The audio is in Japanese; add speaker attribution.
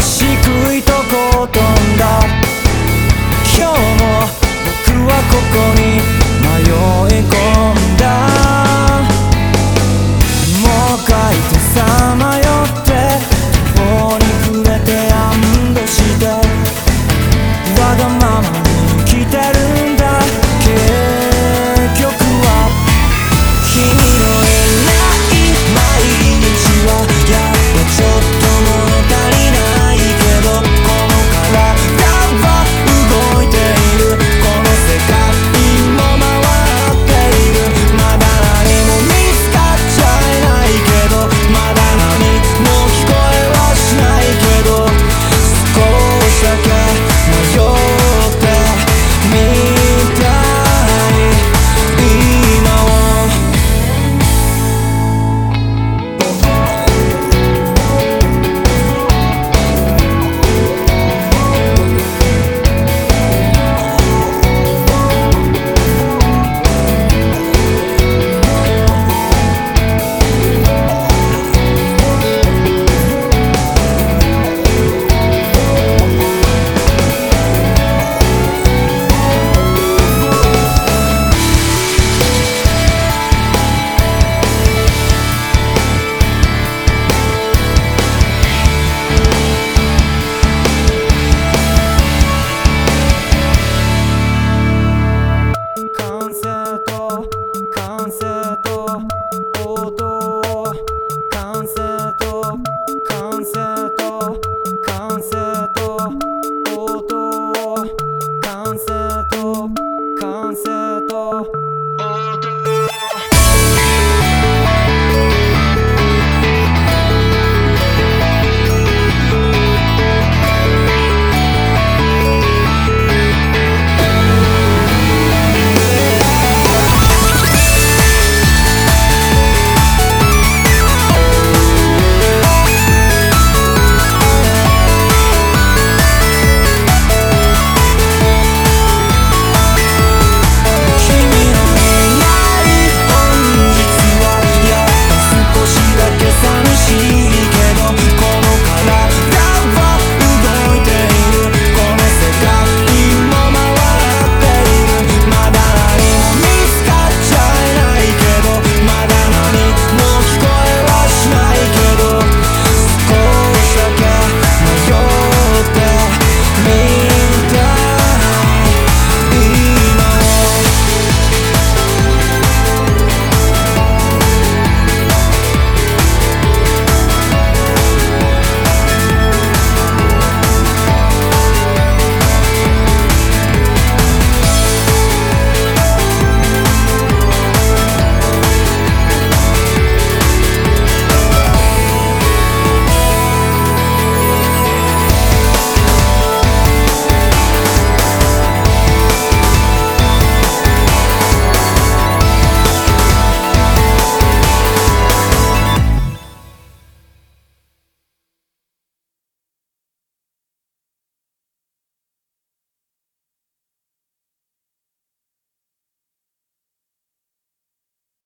Speaker 1: しぐいとこんだ。今日も僕はここに。